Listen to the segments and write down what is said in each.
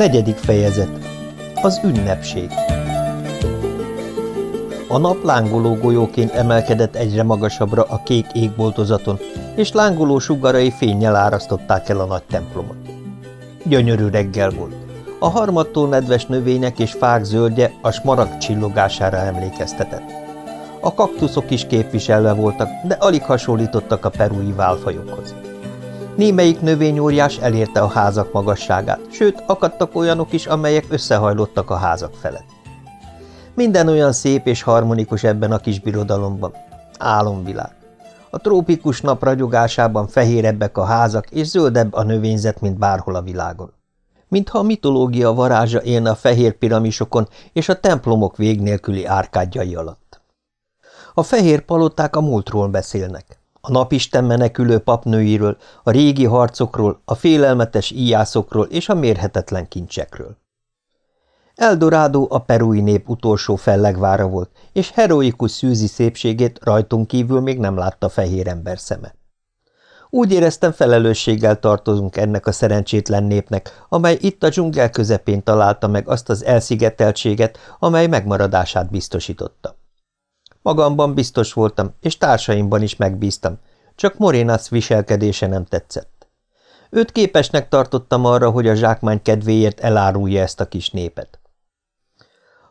Negyedik fejezet Az ünnepség A nap lángoló golyóként emelkedett egyre magasabbra a kék égboltozaton, és lángoló sugarai fényjel árasztották el a nagy templomot. Gyönyörű reggel volt. A harmattól nedves növények és fák zöldje a smaragd csillogására emlékeztetett. A kaktuszok is képviselve voltak, de alig hasonlítottak a perui válfajokhoz. Némelyik növényóriás elérte a házak magasságát, sőt, akadtak olyanok is, amelyek összehajlottak a házak felett. Minden olyan szép és harmonikus ebben a kis birodalomban. Álomvilág. A trópikus nap ragyogásában fehérebbek a házak, és zöldebb a növényzet, mint bárhol a világon. Mintha a mitológia varázsa élne a fehér piramisokon és a templomok vég nélküli árkádjai alatt. A fehér paloták a múltról beszélnek. A napisten menekülő papnőiről, a régi harcokról, a félelmetes íjászokról és a mérhetetlen kincsekről. Eldorádó a perui nép utolsó fellegvára volt, és heroikus szűzi szépségét rajtunk kívül még nem látta fehér ember szeme. Úgy éreztem, felelősséggel tartozunk ennek a szerencsétlen népnek, amely itt a dzsungel közepén találta meg azt az elszigeteltséget, amely megmaradását biztosította. Magamban biztos voltam, és társaimban is megbíztam, csak Morénász viselkedése nem tetszett. Őt képesnek tartottam arra, hogy a zsákmány kedvéért elárulja ezt a kis népet.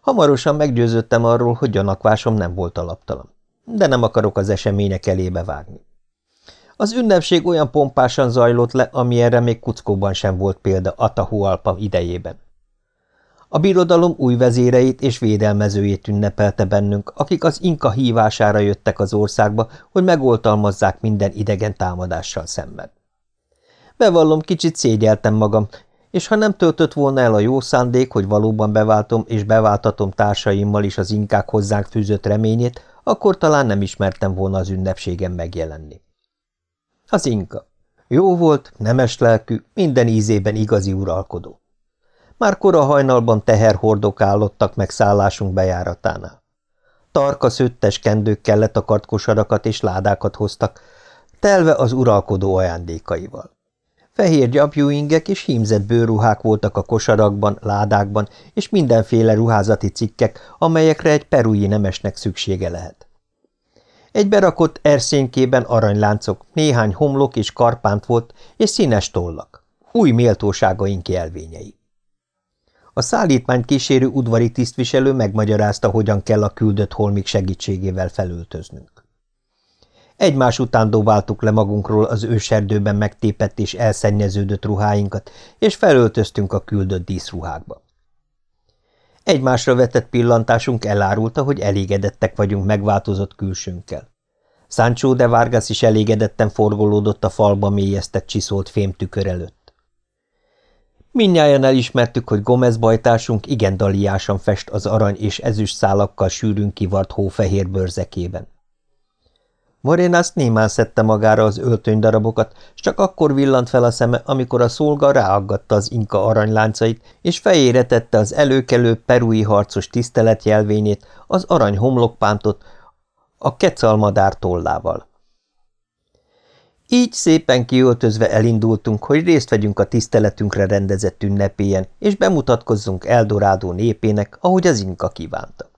Hamarosan meggyőződtem arról, hogy gyanakvásom nem volt alaptalan, de nem akarok az események elébe vágni. Az ünnepség olyan pompásan zajlott le, ami erre még kuckóban sem volt példa Atahualpa idejében. A birodalom új vezéreit és védelmezőjét ünnepelte bennünk, akik az inka hívására jöttek az országba, hogy megoltalmazzák minden idegen támadással szemben. Bevallom, kicsit szégyeltem magam, és ha nem töltött volna el a jó szándék, hogy valóban beváltom és beváltatom társaimmal is az inkák hozzánk fűzött reményét, akkor talán nem ismertem volna az ünnepségen megjelenni. Az inka. Jó volt, nemes lelkű, minden ízében igazi uralkodó. Már kora hajnalban teherhordok állottak meg szállásunk bejáratánál. Tarka szöttes kendőkkel letakart kosarakat és ládákat hoztak, telve az uralkodó ajándékaival. Fehér gyapjúingek és hímzett bőruhák voltak a kosarakban, ládákban, és mindenféle ruházati cikkek, amelyekre egy perui nemesnek szüksége lehet. Egy berakott erszénykében aranyláncok, néhány homlok és karpánt volt, és színes tollak. Új méltóságaink jelvényei. A szállítmányt kísérő udvari tisztviselő megmagyarázta, hogyan kell a küldött holmik segítségével felöltöznünk. Egymás után dobáltuk le magunkról az őserdőben megtépett és elszennyeződött ruháinkat, és felöltöztünk a küldött díszruhákba. Egymásra vetett pillantásunk elárulta, hogy elégedettek vagyunk megváltozott külsőnkkel. Sancho de Vargas is elégedetten forgolódott a falba mélyeztett csiszolt fémtükör előtt. Mindnyájan elismertük, hogy Gomez bajtársunk igen daliásan fest az arany és ezüst szálakkal sűrűn kivart hófehér bőrzekében. Morénász némán szedte magára az öltönydarabokat, s csak akkor villant fel a szeme, amikor a szolga ráaggatta az inka aranyláncait, és fejére tette az előkelő perui harcos tiszteletjelvényét, az arany homlokpántot, a kecalmadár tollával. Így szépen kiöltözve elindultunk, hogy részt vegyünk a tiszteletünkre rendezett ünnepélyen, és bemutatkozzunk Eldorádó népének, ahogy az inka kívánta.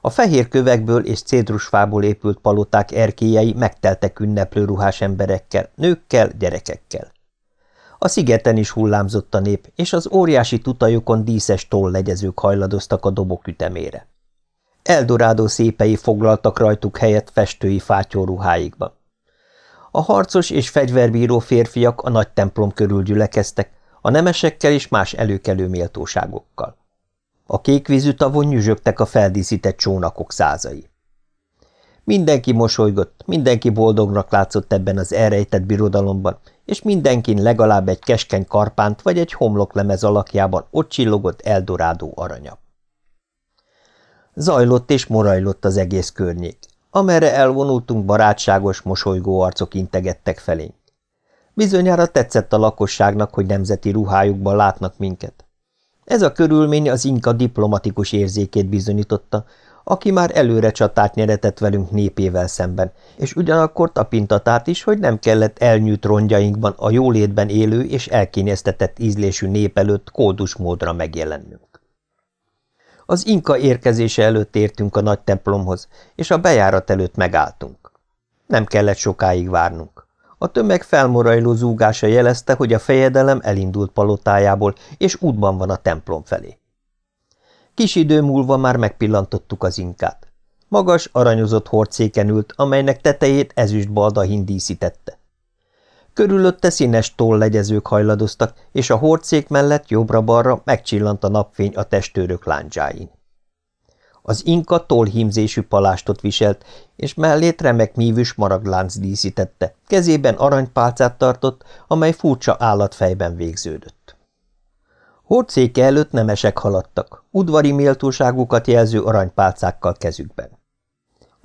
A fehér kövekből és cédrusfából épült paloták erkélyei megteltek ünneplő ruhás emberekkel, nőkkel, gyerekekkel. A szigeten is hullámzott a nép, és az óriási tutajokon díszes tollegyezők hajladoztak a dobok ütemére. Eldorádó szépei foglaltak rajtuk helyet festői fátyóruháikban. A harcos és fegyverbíró férfiak a nagy templom körül gyülekeztek, a nemesekkel és más előkelő méltóságokkal. A kékvízű tavon nyüzsögtek a feldíszített csónakok százai. Mindenki mosolygott, mindenki boldognak látszott ebben az elrejtett birodalomban, és mindenkin legalább egy keskeny karpánt vagy egy homloklemez alakjában ott csillogott Eldorádó aranya. Zajlott és morajlott az egész környék. Amerre elvonultunk, barátságos, mosolygó arcok integettek felénk. Bizonyára tetszett a lakosságnak, hogy nemzeti ruhájukban látnak minket. Ez a körülmény az inka diplomatikus érzékét bizonyította, aki már előre csatát nyeretett velünk népével szemben, és ugyanakkor tapintatát is, hogy nem kellett elnyűjt rongyainkban a jólétben élő és elkényeztetett ízlésű nép előtt kódus módra megjelennünk. Az inka érkezése előtt értünk a nagy templomhoz, és a bejárat előtt megálltunk. Nem kellett sokáig várnunk. A tömeg felmorajló zúgása jelezte, hogy a fejedelem elindult palotájából, és útban van a templom felé. Kis idő múlva már megpillantottuk az inkát. Magas, aranyozott hordszéken ült, amelynek tetejét ezüst baldahin díszítette. Körülötte színes tollegyezők hajladoztak, és a hordszék mellett jobbra-balra megcsillant a napfény a testőrök láncsáin. Az inka tollhímzésű palástot viselt, és mellét remek mívűs maraglánc díszítette, kezében aranypálcát tartott, amely furcsa állatfejben végződött. Hordszéke előtt nemesek haladtak, udvari méltóságukat jelző aranypálcákkal kezükben.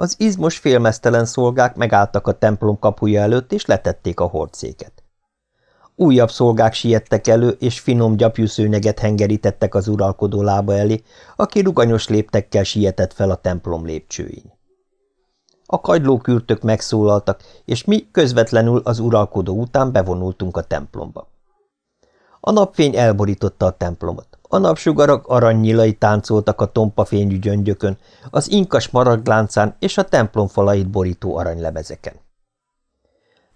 Az izmos félmeztelen szolgák megálltak a templom kapuja előtt, és letették a hordszéket. Újabb szolgák siettek elő, és finom gyapjúszőnyeget hengerítettek az uralkodó lába elé, aki ruganyos léptekkel sietett fel a templom lépcsőin. A kagylókürtök megszólaltak, és mi közvetlenül az uralkodó után bevonultunk a templomba. A napfény elborította a templomot. A napsugarak aranynyilai táncoltak a tompa fényű gyöngyökön, az inkas maragláncán és a templom falait borító aranylemezeken.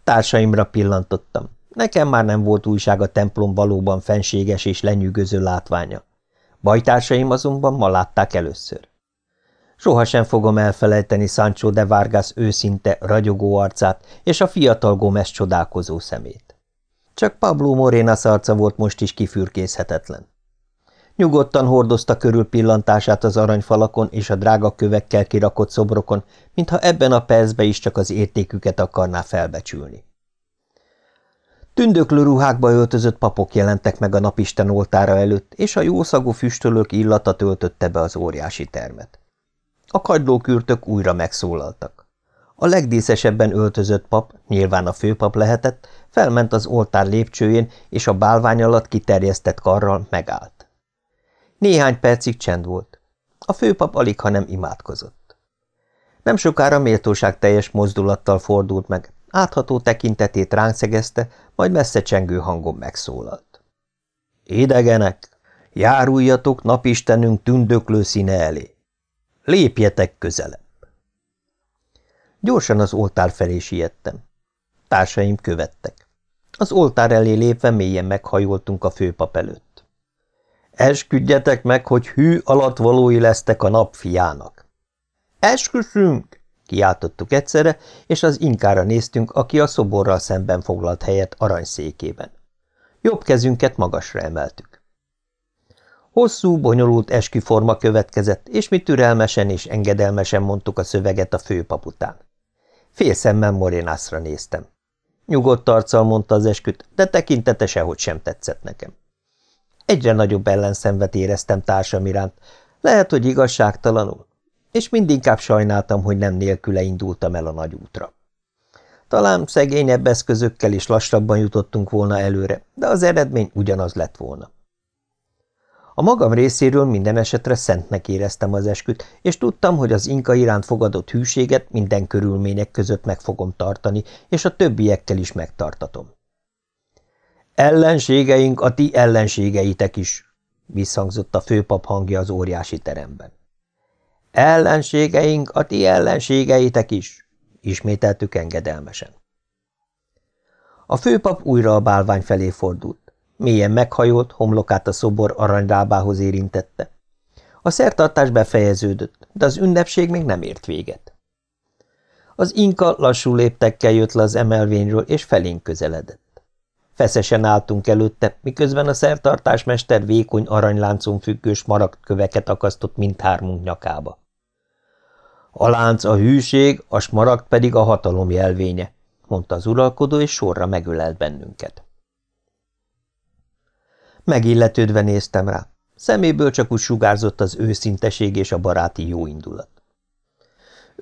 Társaimra pillantottam. Nekem már nem volt újság a templom valóban fenséges és lenyűgöző látványa. Bajtársaim azonban ma látták először. Sohasem fogom elfelejteni Sancho de Vargas őszinte, ragyogó arcát és a fiatal Gomez csodálkozó szemét. Csak Pablo Morena arca volt most is kifürkészhetetlen. Nyugodtan hordozta körül pillantását az aranyfalakon és a drága kövekkel kirakott szobrokon, mintha ebben a percben is csak az értéküket akarná felbecsülni. Tündöklő ruhákba öltözött papok jelentek meg a napisten oltára előtt, és a jószagú füstölők illata töltötte be az óriási termet. A kagylókürtök újra megszólaltak. A legdíszesebben öltözött pap, nyilván a főpap lehetett, felment az oltár lépcsőjén, és a bálvány alatt kiterjesztett karral megállt. Néhány percig csend volt. A főpap alig, ha nem imádkozott. Nem sokára méltóság teljes mozdulattal fordult meg, átható tekintetét ránk szegezte, majd messze csengő hangon megszólalt. Idegenek, járuljatok napistenünk tündöklő színe elé. Lépjetek közelebb. Gyorsan az oltár felé siettem. Társaim követtek. Az oltár elé lépve mélyen meghajoltunk a főpap előtt. Esküdjetek meg, hogy hű alatvalói lesztek a napfiának. Esküszünk! kiáltottuk egyszerre, és az inkára néztünk, aki a szoborral szemben foglalt helyet aranyszékében. Jobb kezünket magasra emeltük. Hosszú, bonyolult esküforma következett, és mi türelmesen és engedelmesen mondtuk a szöveget a főpap után. Félszemmel Morénászra néztem. Nyugodt arccal mondta az esküt, de tekintete sehogy sem tetszett nekem. Egyre nagyobb ellenszenvet éreztem társam iránt, lehet, hogy igazságtalanul, és mindinkább sajnáltam, hogy nem nélküle indultam el a nagy útra. Talán szegényebb eszközökkel is lassabban jutottunk volna előre, de az eredmény ugyanaz lett volna. A magam részéről minden esetre szentnek éreztem az esküt, és tudtam, hogy az inka iránt fogadott hűséget minden körülmények között meg fogom tartani, és a többiekkel is megtartatom. Ellenségeink a ti ellenségeitek is, visszhangzott a főpap hangja az óriási teremben. Ellenségeink a ti ellenségeitek is, ismételtük engedelmesen. A főpap újra a bálvány felé fordult. Mélyen meghajolt, homlokát a szobor aranyrábához érintette. A szertartás befejeződött, de az ünnepség még nem ért véget. Az inka lassú léptekkel jött le az emelvényről, és felénk közeledett. Feszesen álltunk előtte, miközben a szertartásmester vékony aranyláncon függős köveket akasztott mindhármunk nyakába. A lánc a hűség, a smaragd pedig a hatalom jelvénye, mondta az uralkodó, és sorra megölelt bennünket. Megilletődve néztem rá. Szeméből csak úgy sugárzott az őszinteség és a baráti jóindulat.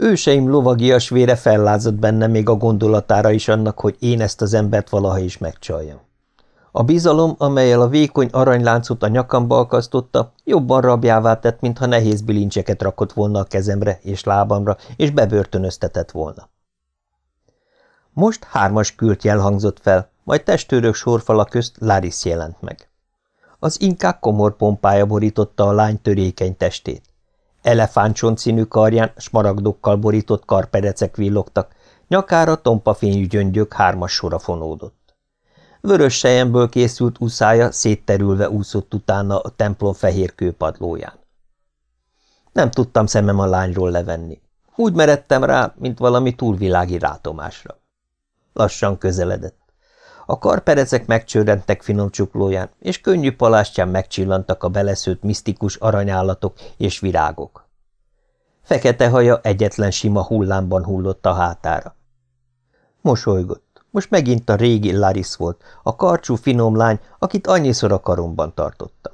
Őseim lovagias vére fellázott benne még a gondolatára is annak, hogy én ezt az embert valaha is megcsaljam. A bizalom, amelyel a vékony aranyláncot a nyakamba akasztotta, jobban rabjává tett, mintha nehéz bilincseket rakott volna a kezemre és lábamra, és bebörtönöztetett volna. Most hármas kült jel hangzott fel, majd testőrök sorfala közt Laris jelent meg. Az inkák komor pompája borította a lány törékeny testét. Elefántcsont színű karján smaragdokkal borított karperecek villogtak, nyakára tompa fényű gyöngyök hármas sora fonódott. Vörös sejemből készült uszája szétterülve úszott utána a templom fehér kőpadlóján. Nem tudtam szemem a lányról levenni. Úgy meredtem rá, mint valami túlvilági rátomásra. Lassan közeledett. A karperecek megcsörrentek finom csuklóján, és könnyű palástján megcsillantak a beleszőtt misztikus aranyállatok és virágok. Fekete haja egyetlen sima hullámban hullott a hátára. Mosolygott. Most megint a régi Laris volt, a karcsú finom lány, akit annyiszor a karomban tartottam.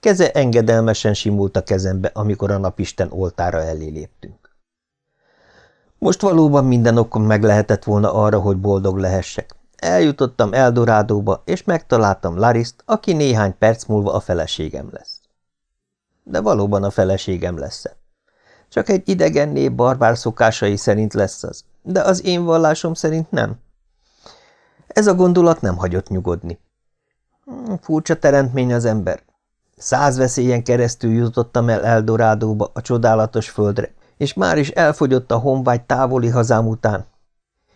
Keze engedelmesen simult a kezembe, amikor a napisten oltára elé léptünk. Most valóban minden okom meg lehetett volna arra, hogy boldog lehessek. Eljutottam Eldorádóba, és megtaláltam Lariszt, aki néhány perc múlva a feleségem lesz. De valóban a feleségem lesz -e. Csak egy idegen nép barbár szokásai szerint lesz az, de az én vallásom szerint nem. Ez a gondolat nem hagyott nyugodni. Hmm, furcsa teremtmény az ember. Száz veszélyen keresztül jutottam el Eldorádóba, a csodálatos földre, és már is elfogyott a honvágy távoli hazám után.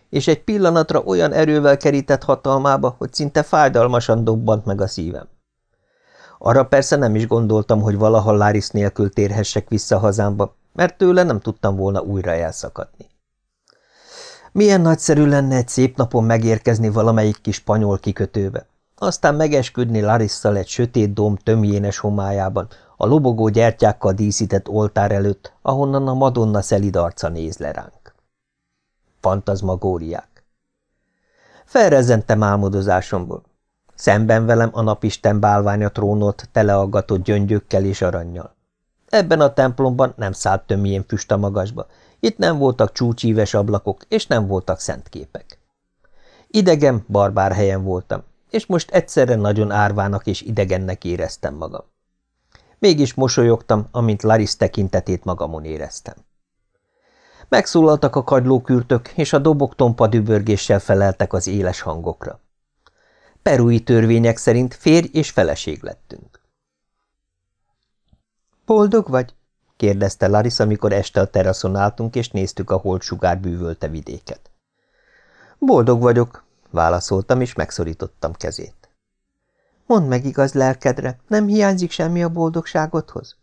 És egy pillanatra olyan erővel kerített hatalmába, hogy szinte fájdalmasan dobbant meg a szívem. Arra persze nem is gondoltam, hogy valaha Láris nélkül térhessek vissza hazámba, mert tőle nem tudtam volna újra elszakadni. Milyen nagyszerű lenne egy szép napon megérkezni valamelyik kis spanyol kikötőbe, aztán megesküdni Larisszal egy sötét dóm tömjénes homályában, a lobogó gyertyákkal díszített oltár előtt, ahonnan a Madonna szelid arca néz le ránk. Fantazmagóriák. Felrezentem álmodozásomból. Szemben velem a napisten bálványa trónolt teleaggatott gyöngyökkel és aranyjal. Ebben a templomban nem szállt tömjén füst a magasba, itt nem voltak csúcsíves ablakok, és nem voltak szentképek. Idegen, barbár helyen voltam, és most egyszerre nagyon árvának és idegennek éreztem magam. Mégis mosolyogtam, amint Laris tekintetét magamon éreztem. Megszólaltak a kagylókürtök, és a dobok tompa dübörgéssel feleltek az éles hangokra. Perui törvények szerint férj és feleség lettünk. – Boldog vagy? kérdezte Larissa, amikor este a teraszon álltunk, és néztük a holtsugár bűvölte vidéket. Boldog vagyok, válaszoltam, és megszorítottam kezét. Mondd meg igaz lelkedre, nem hiányzik semmi a boldogságodhoz?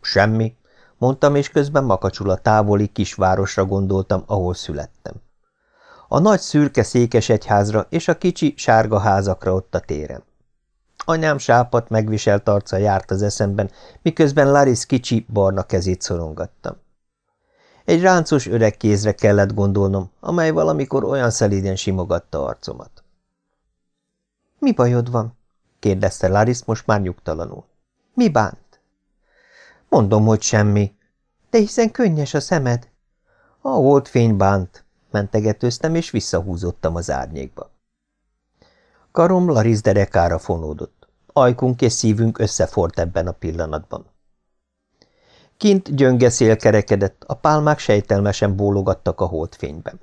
Semmi, mondtam, és közben makacsul a távoli kisvárosra gondoltam, ahol születtem. A nagy szürke székes egyházra és a kicsi sárga házakra ott a téren. Anyám sápat megviselt arca járt az eszemben, miközben Laris kicsi, barna kezét szorongattam. Egy ráncos öreg kézre kellett gondolnom, amely valamikor olyan szelíden simogatta arcomat. – Mi bajod van? – kérdezte Laris most már nyugtalanul. – Mi bánt? – Mondom, hogy semmi. – De hiszen könnyes a szemed. – A holdfény bánt – mentegetőztem, és visszahúzottam az árnyékba. Karom Laris derekára fonódott. Ajkunk és szívünk összefort ebben a pillanatban. Kint gyönge szél kerekedett, a pálmák sejtelmesen bólogattak a holdfényben.